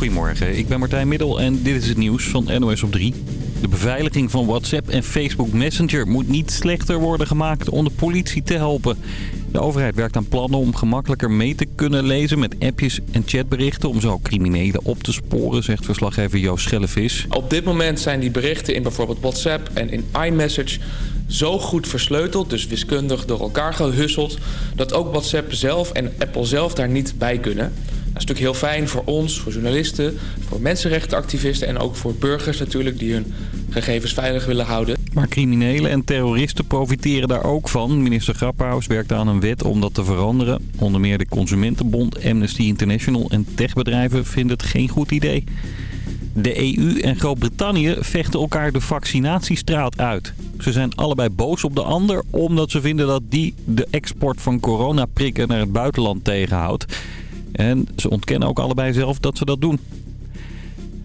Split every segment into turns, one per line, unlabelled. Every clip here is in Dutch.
Goedemorgen, ik ben Martijn Middel en dit is het nieuws van NOS op 3. De beveiliging van WhatsApp en Facebook Messenger moet niet slechter worden gemaakt om de politie te helpen. De overheid werkt aan plannen om gemakkelijker mee te kunnen lezen met appjes en chatberichten... om zo criminelen op te sporen, zegt verslaggever Joost Schellevis.
Op dit moment zijn die berichten in bijvoorbeeld WhatsApp en in iMessage zo goed versleuteld, dus wiskundig door elkaar gehusseld... dat ook WhatsApp zelf en Apple zelf daar niet bij kunnen... Dat is natuurlijk heel fijn voor ons, voor journalisten, voor mensenrechtenactivisten... en ook voor burgers natuurlijk die hun gegevens veilig willen houden.
Maar criminelen en terroristen profiteren daar ook van. Minister Grapperhaus werkt aan een wet om dat te veranderen. Onder meer de Consumentenbond, Amnesty International en techbedrijven vinden het geen goed idee. De EU en Groot-Brittannië vechten elkaar de vaccinatiestraat uit. Ze zijn allebei boos op de ander omdat ze vinden dat die de export van coronaprikken naar het buitenland tegenhoudt. En ze ontkennen ook allebei zelf dat ze dat doen.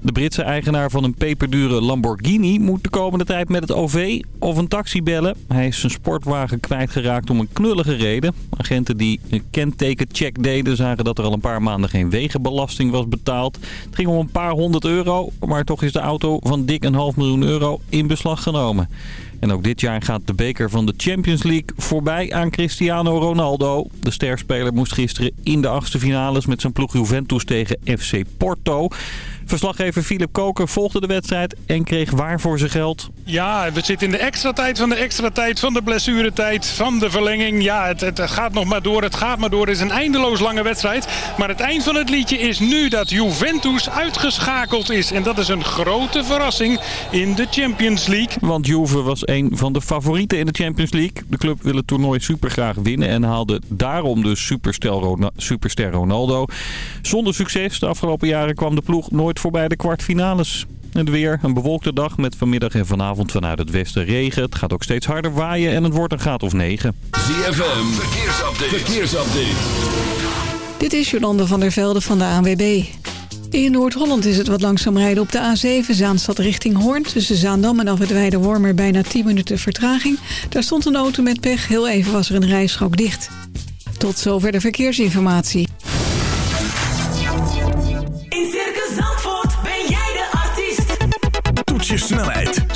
De Britse eigenaar van een peperdure Lamborghini moet de komende tijd met het OV of een taxi bellen. Hij is zijn sportwagen kwijtgeraakt om een knullige reden. Agenten die een kentekencheck deden zagen dat er al een paar maanden geen wegenbelasting was betaald. Het ging om een paar honderd euro, maar toch is de auto van dik een half miljoen euro in beslag genomen. En ook dit jaar gaat de beker van de Champions League voorbij aan Cristiano Ronaldo. De sterspeler moest gisteren in de achtste finales met zijn ploeg Juventus tegen FC Porto. Verslaggever Philip Koker volgde de wedstrijd en kreeg waar voor zijn geld.
Ja, we zitten in de extra tijd van de extra tijd, van de blessuretijd, van de verlenging. Ja, het, het gaat nog maar door, het gaat maar door. Het is een eindeloos lange wedstrijd. Maar het eind van het liedje is nu dat Juventus uitgeschakeld is. En dat is een grote verrassing in de Champions League.
Want Juve was een van de favorieten in de Champions League. De club wil het toernooi super graag winnen en haalde daarom dus superster Ronaldo. Zonder succes de afgelopen jaren kwam de ploeg nooit voorbij de kwartfinales. Het weer, een bewolkte dag met vanmiddag en vanavond vanuit het westen regen. Het gaat ook steeds harder waaien en het wordt een graad of 9.
ZFM, verkeersupdate. verkeersupdate.
Dit is Jolande van der Velde van de ANWB. In Noord-Holland is het wat langzaam rijden op de A7 Zaanstad richting Hoorn. Tussen Zaandam en Afwitweide Wormer bijna 10 minuten vertraging. Daar stond een auto met pech. Heel even was er een rijstrook dicht. Tot zover de verkeersinformatie.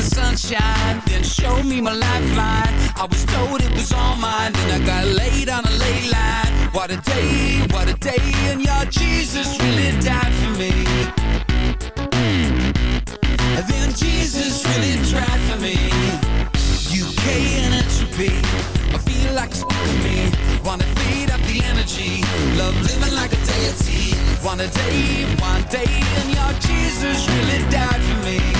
The sunshine, then showed me my lifeline. I was told it was all mine, then I got laid on a ley line. What a day, what a day, and your Jesus really died for me. And then Jesus really tried for me. UK and entropy, I feel like it's fucking me. Wanna feed up the energy, love living like a deity. One a day, one day, and your Jesus really died for me.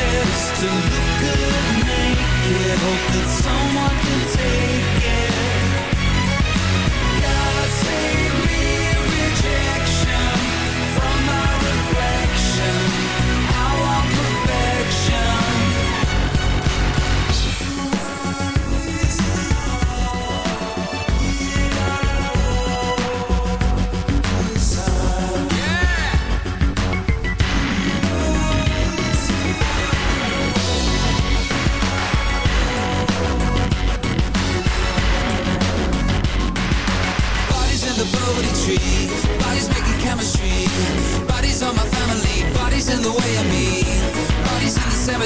this to look good naked Hope that someone can take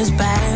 is bad.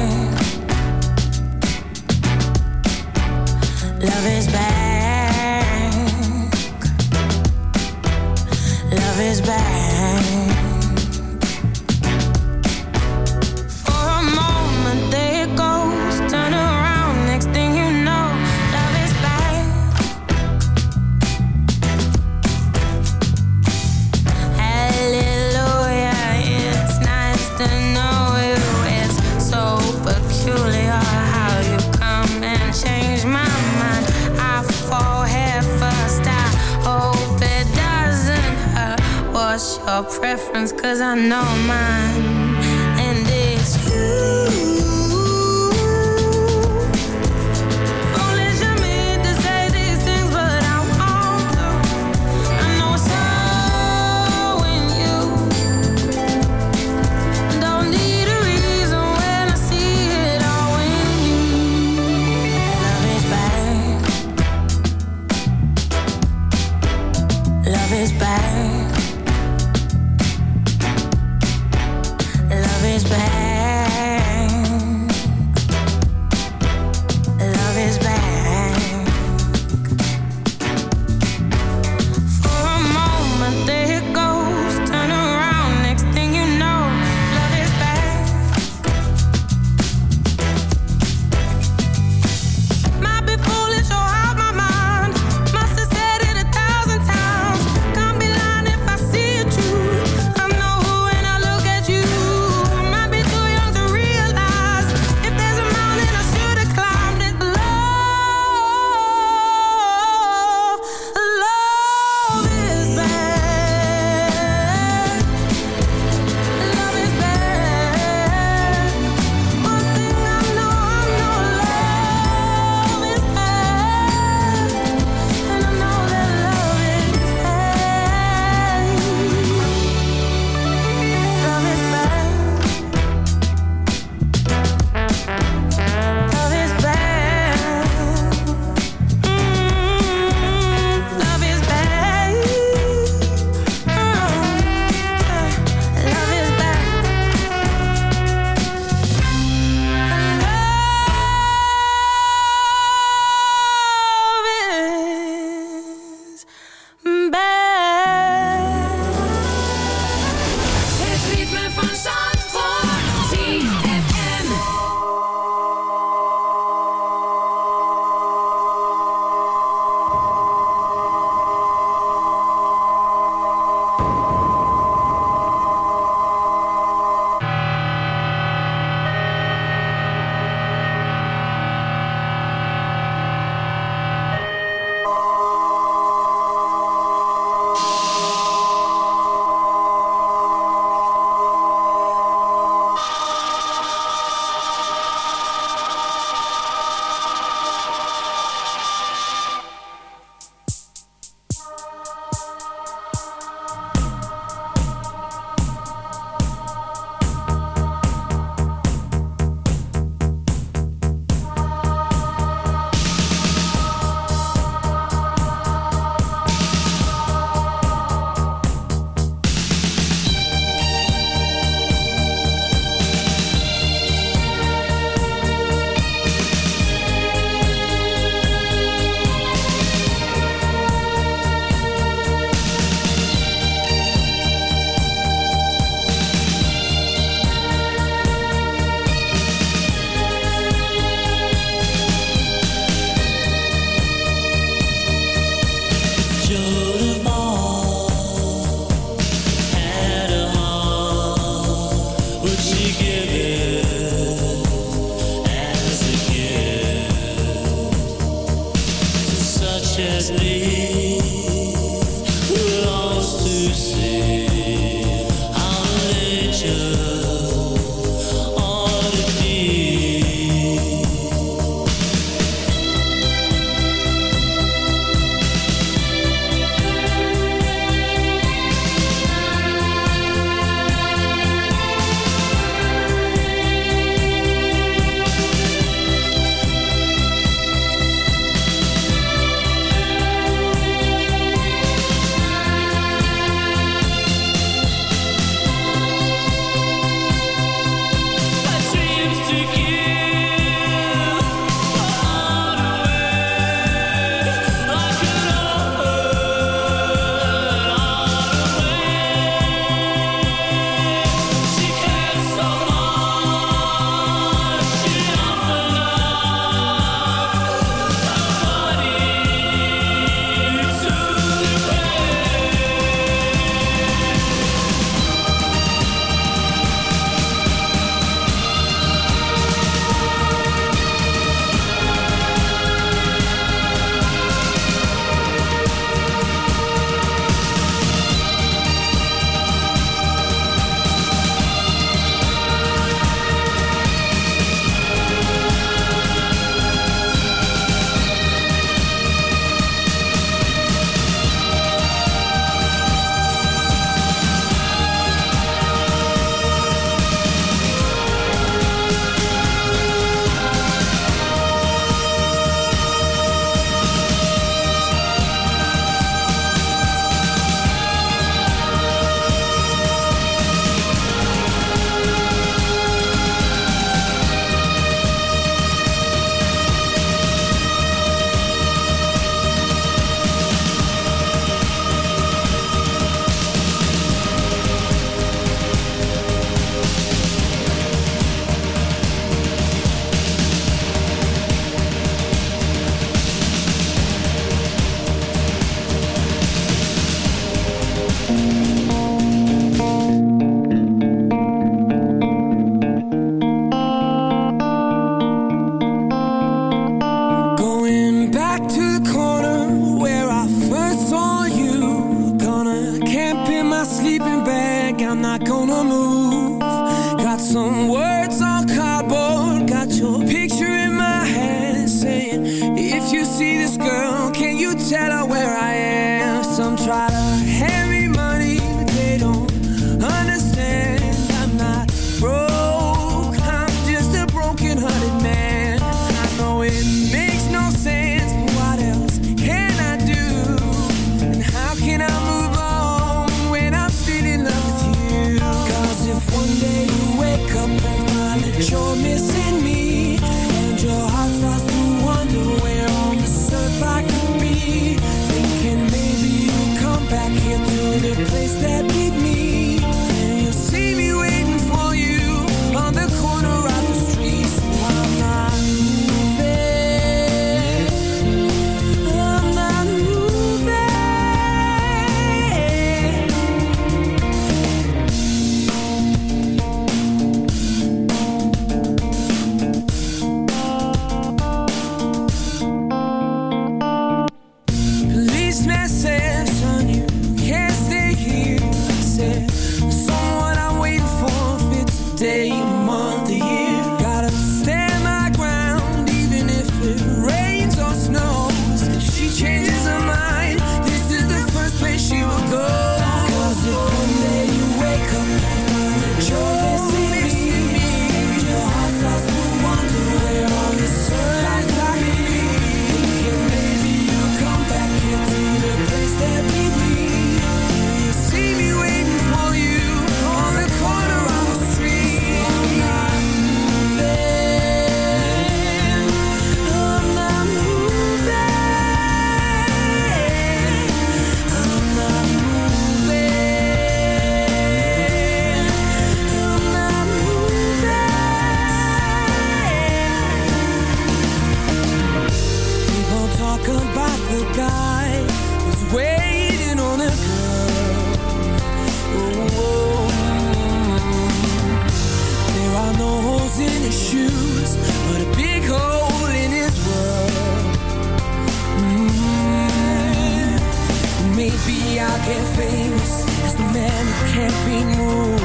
me
move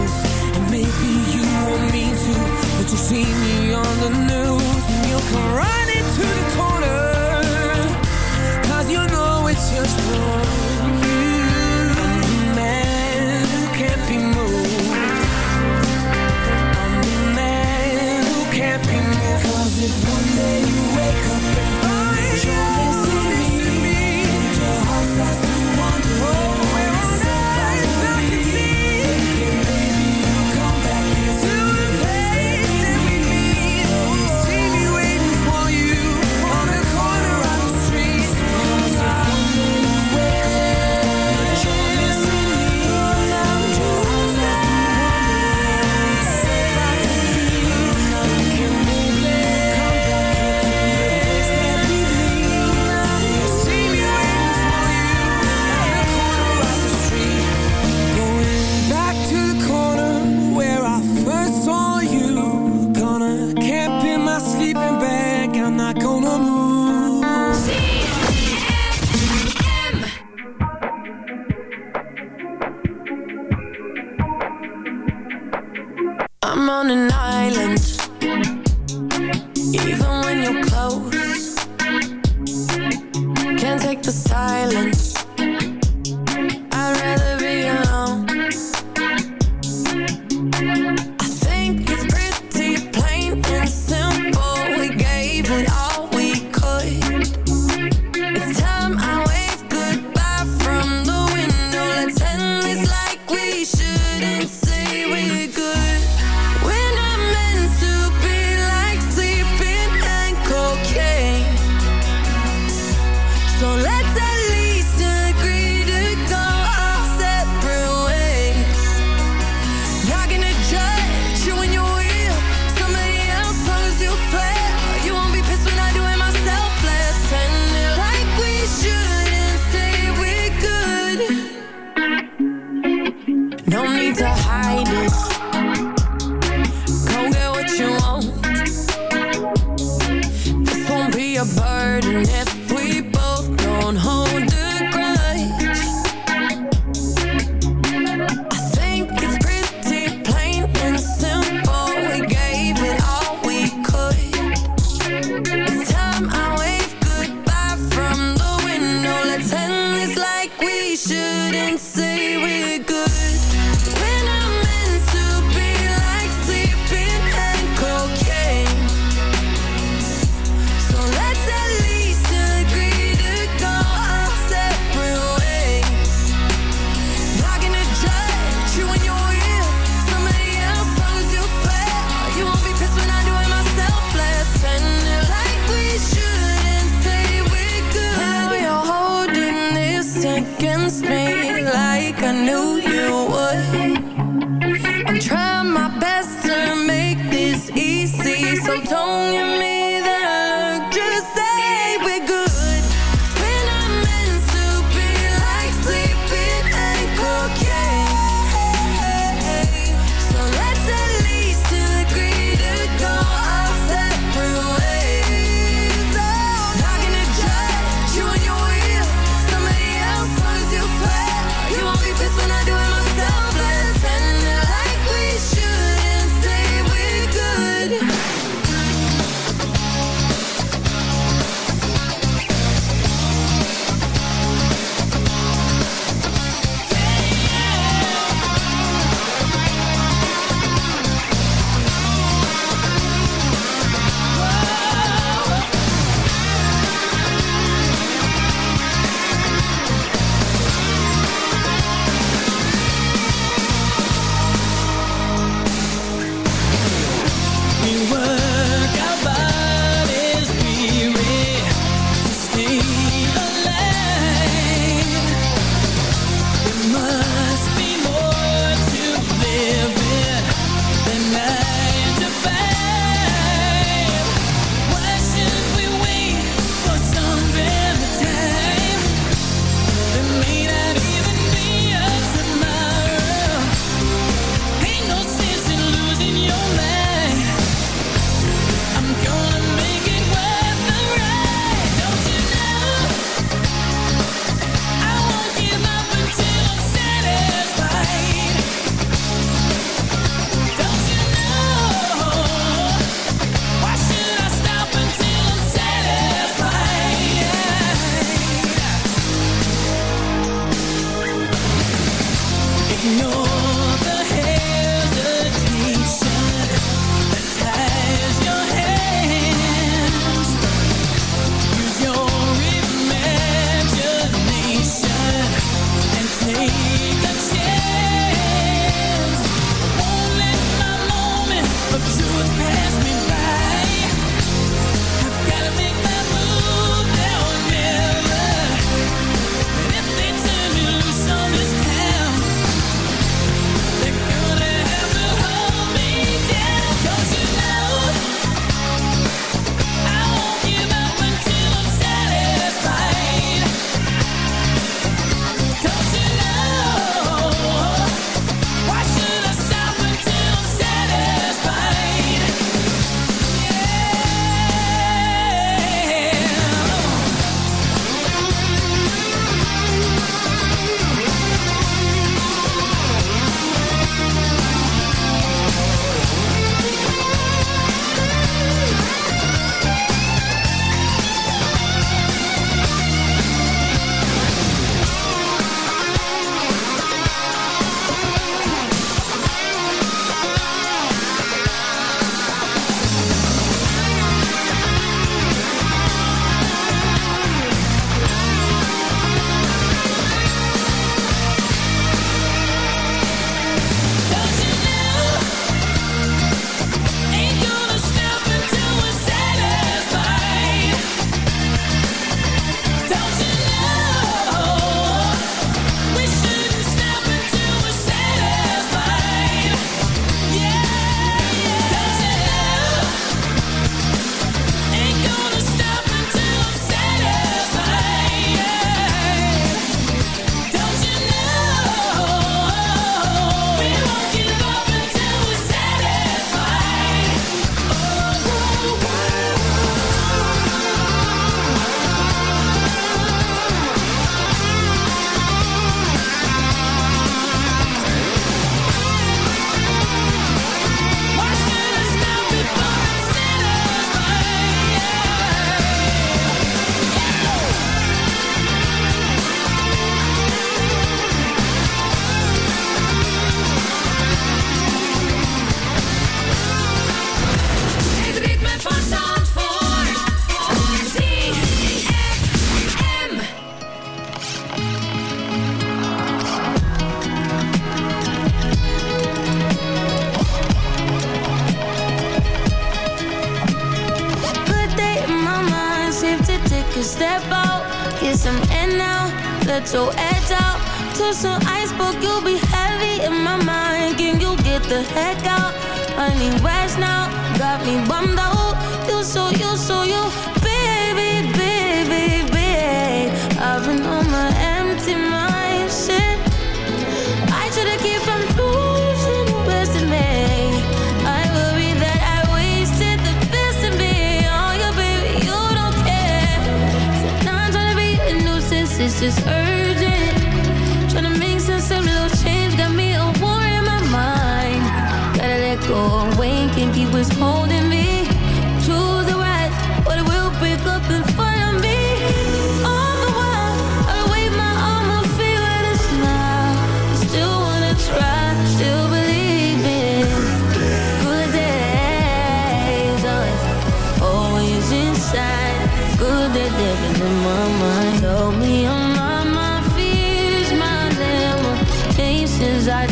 And maybe you want me to But you'll see me on the news And you'll come
right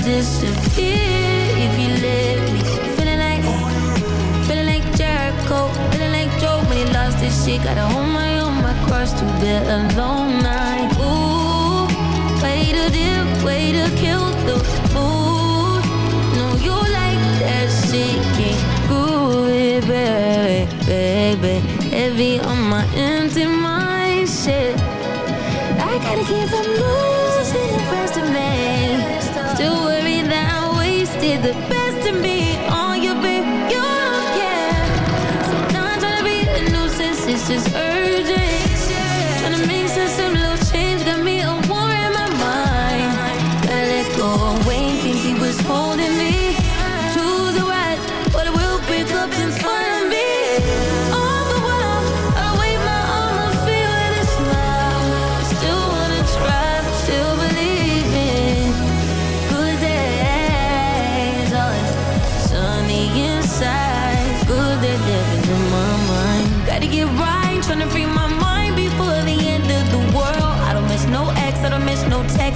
disappear if you me. Feeling like, feeling like Jericho, feeling like Joe when he lost his shit. Gotta hold my own, my cross to bear alone. Night. Ooh, way to dip, way to kill the mood. No, you like that shit, can't it, baby, baby. Heavy on my empty mind, shit. I gotta keep from losing Wasted the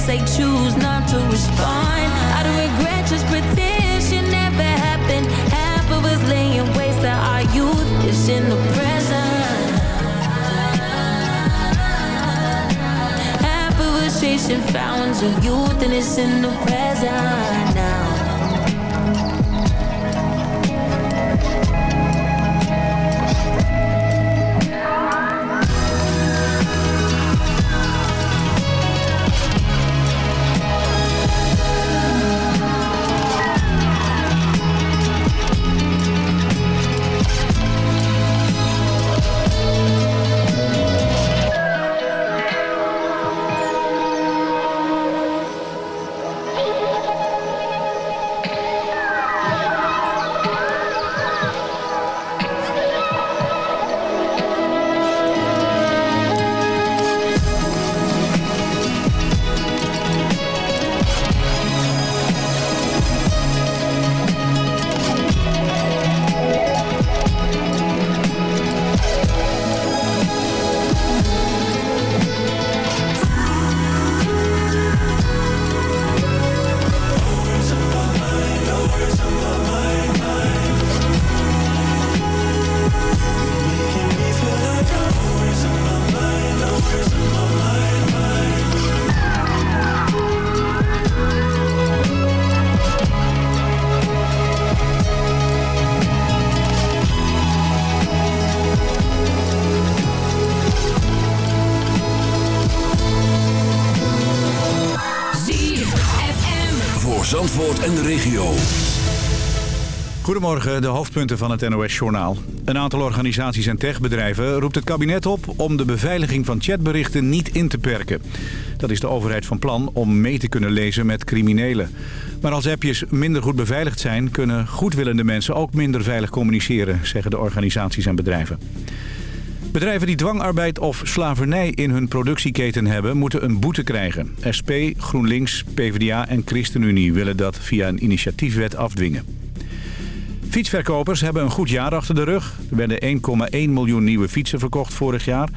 They choose not to respond. I don't regret, just pretend shit never happened. Half of us laying waste to our youth is in the present. Half of us chasing fountains of youth and it's in the present
Goedemorgen, de hoofdpunten van het NOS-journaal. Een aantal organisaties en techbedrijven roept het kabinet op... om de beveiliging van chatberichten niet in te perken. Dat is de overheid van plan om mee te kunnen lezen met criminelen. Maar als appjes minder goed beveiligd zijn... kunnen goedwillende mensen ook minder veilig communiceren... zeggen de organisaties en bedrijven. Bedrijven die dwangarbeid of slavernij in hun productieketen hebben... moeten een boete krijgen. SP, GroenLinks, PvdA en ChristenUnie willen dat via een initiatiefwet afdwingen. Fietsverkopers hebben een goed jaar achter de rug. Er werden 1,1 miljoen nieuwe fietsen verkocht vorig jaar.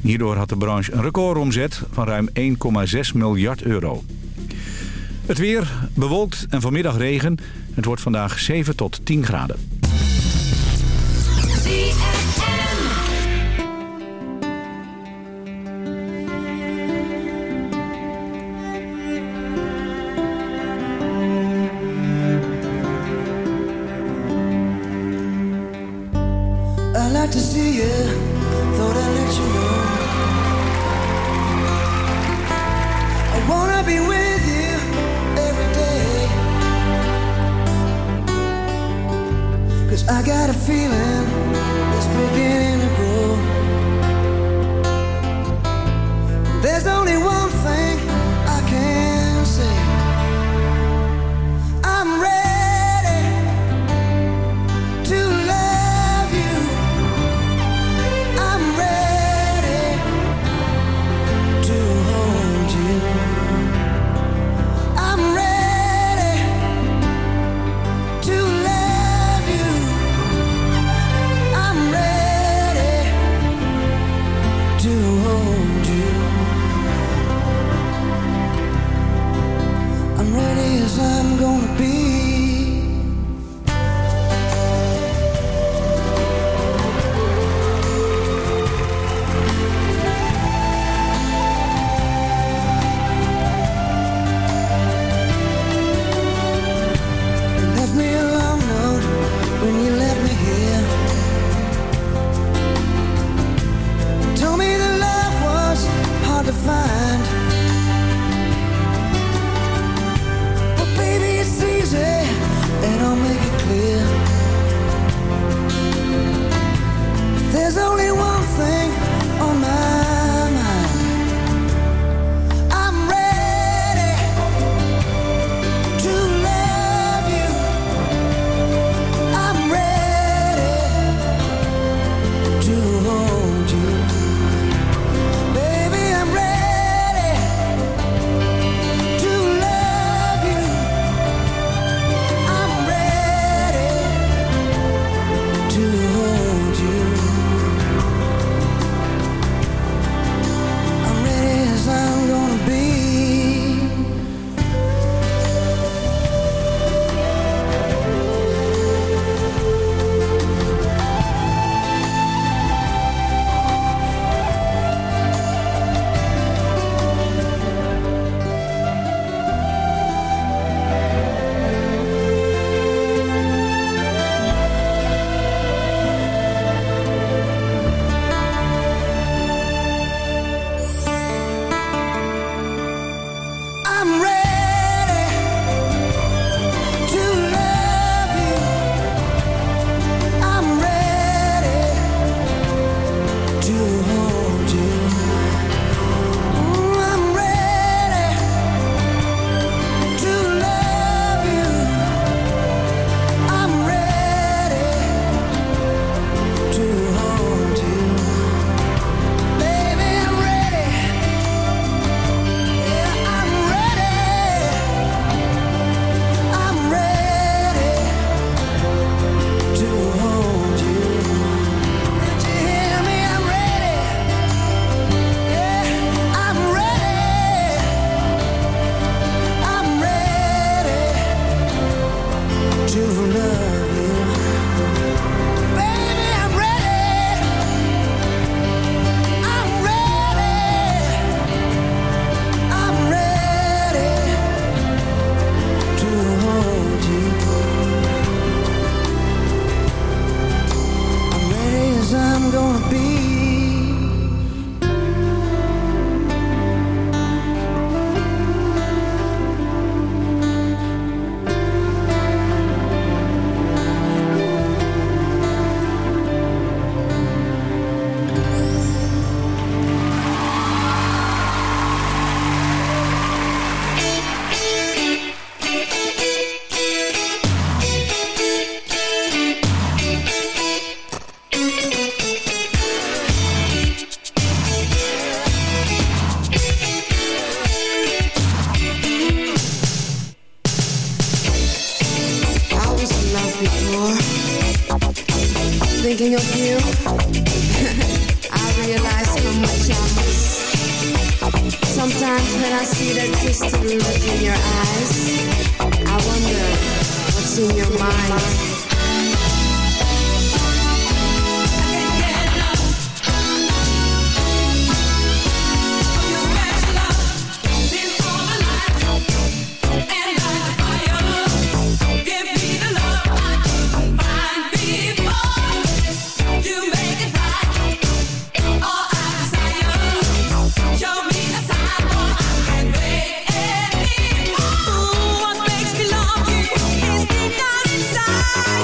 Hierdoor had de branche een recordomzet van ruim 1,6 miljard euro. Het weer bewolkt en vanmiddag regen. Het wordt vandaag 7 tot 10 graden.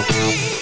Thank you.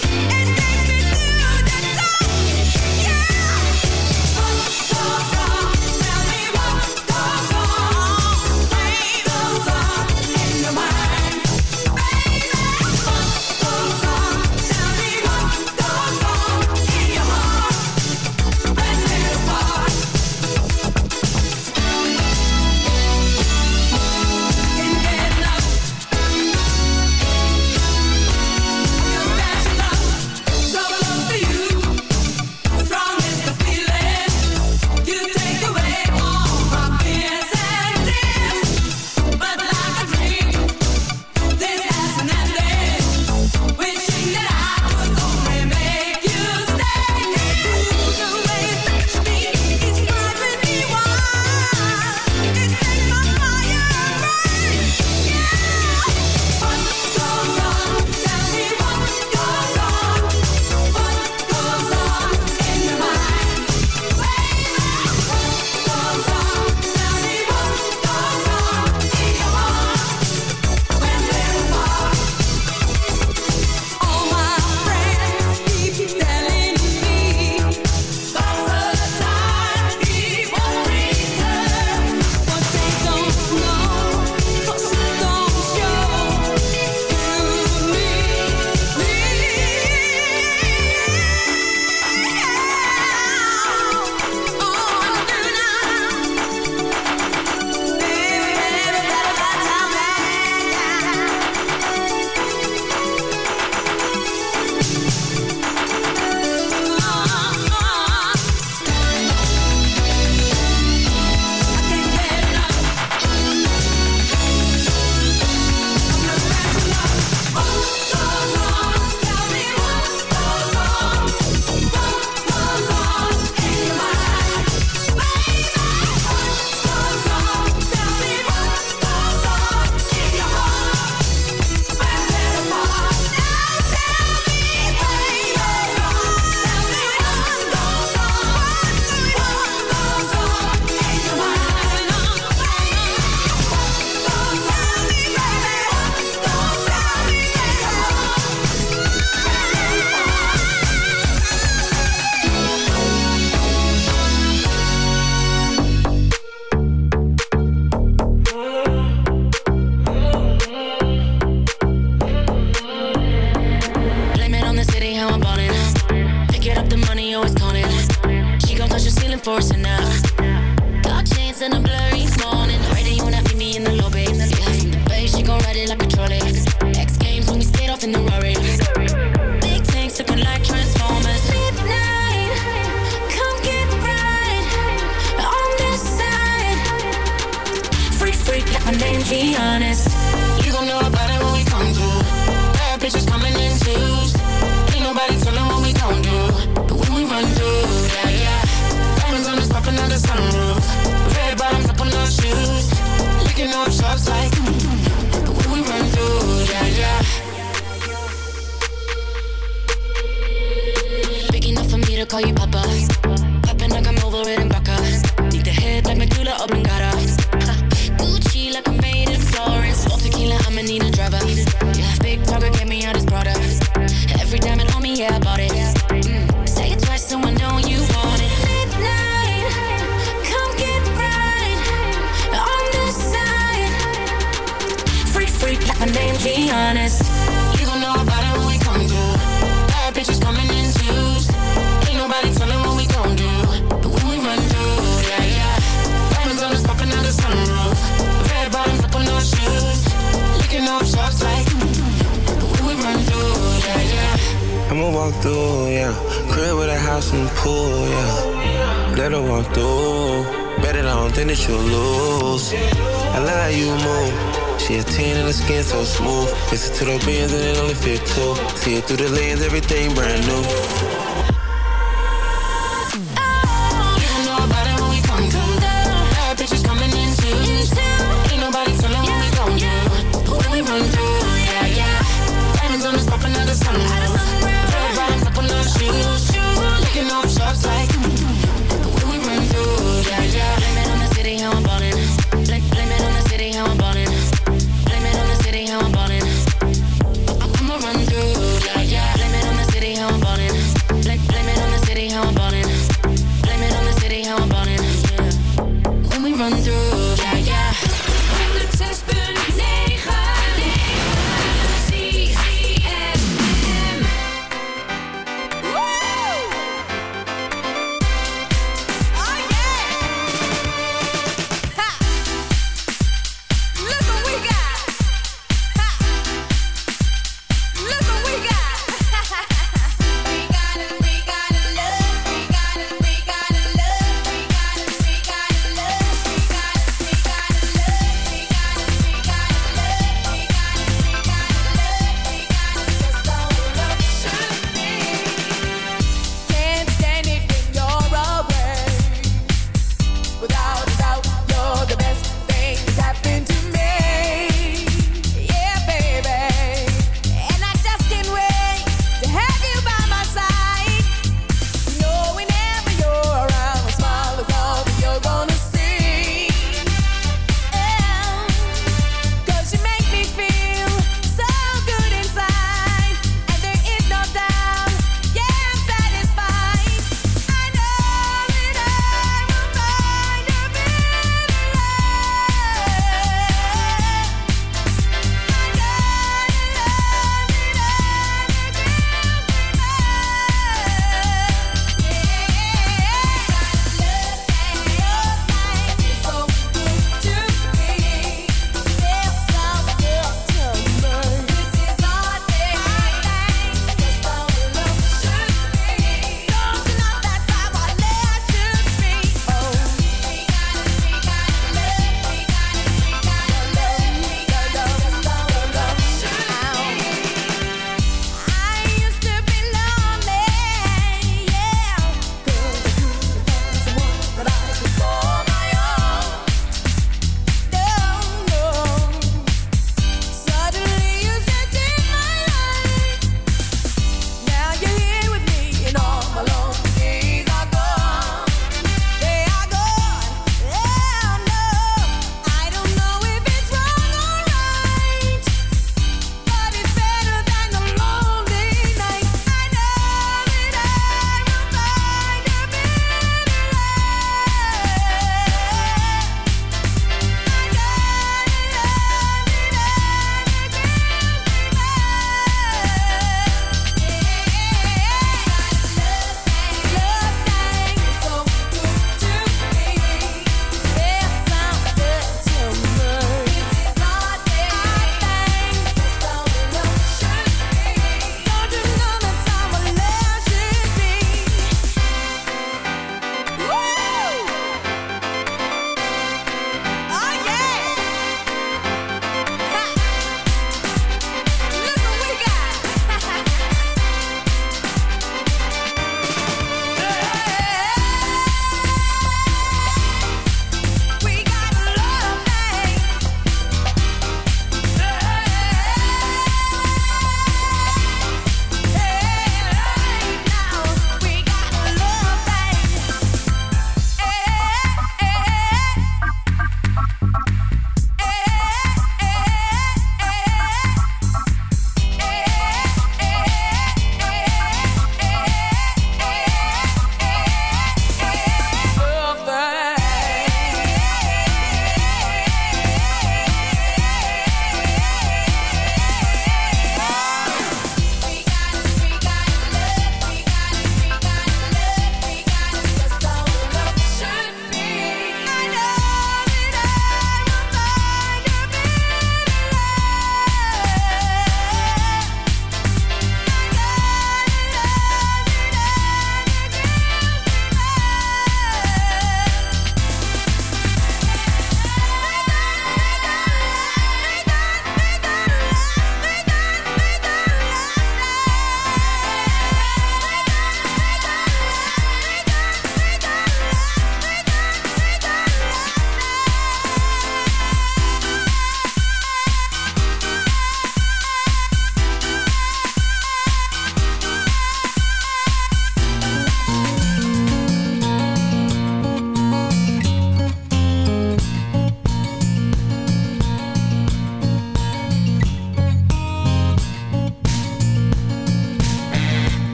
that you'll.
I love how
you
move. She a teen and her skin so smooth. Listen to the bands and it only fit two. See it through the lens, everything brand new.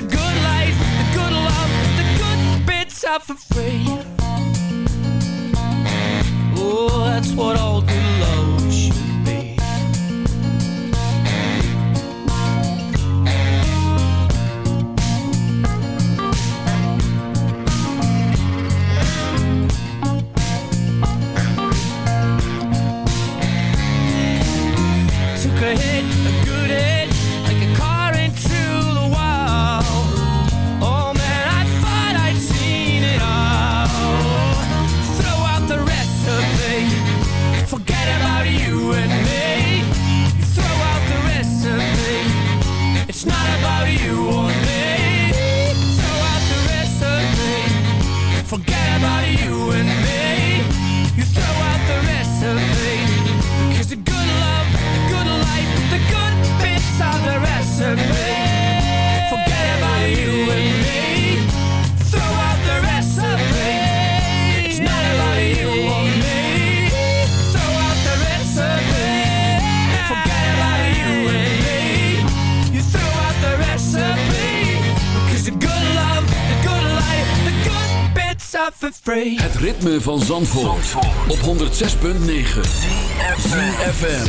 the good life, the good love, the good bits are for free. Oh, that's what all for free.
Het ritme van Zandvoort, op 106.9 FM.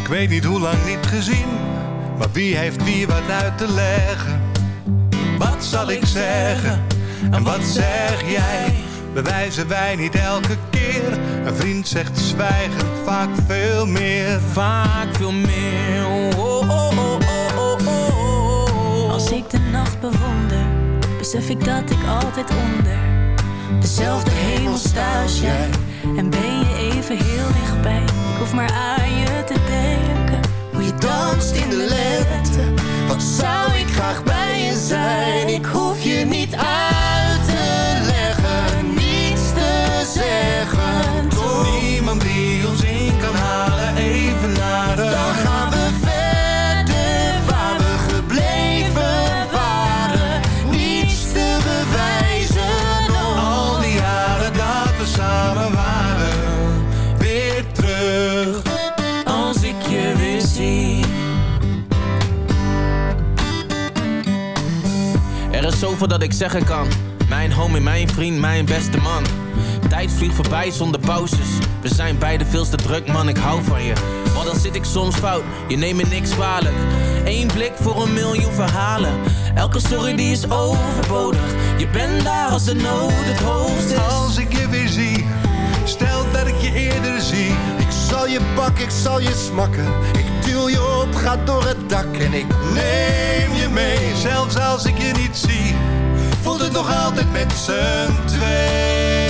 Ik weet niet hoe lang niet gezien, maar wie heeft wie wat uit te leggen? Wat zal ik zeggen en wat zeg jij? Bewijzen wij niet elke keer? Een vriend zegt zwijgen vaak veel meer.
Vaak veel meer. Oh, oh, oh, oh, oh, oh.
Als ik de nacht bewonder, besef ik dat ik altijd onder dezelfde hemel sta als jij. En ben je even heel dichtbij. Ik hoef maar aan je te denken. Hoe je danst in de lente. Wat zou ik graag bij je zijn? Ik hoef je niet uit te leggen, niets te zeggen. Dan gaan we verder waar we gebleven waren. Niets te bewijzen.
Al die jaren dat we samen waren, weer terug.
Als ik je weer zie. Er is zoveel dat ik zeggen kan. Mijn homie, mijn vriend, mijn beste man. Tijd vliegt voorbij zonder pauzes. We zijn beide veel te druk, man, ik hou van je dan zit ik soms fout. Je neemt me niks kwalijk. Eén blik voor een miljoen verhalen. Elke story die is overbodig. Je bent daar als de nood het hoogst is.
Als ik je weer zie, stel dat ik je eerder zie. Ik zal je pakken, ik zal je smakken. Ik duw je op, ga door het dak en ik neem je mee. Zelfs als ik je niet zie, voelt het nog altijd met z'n twee.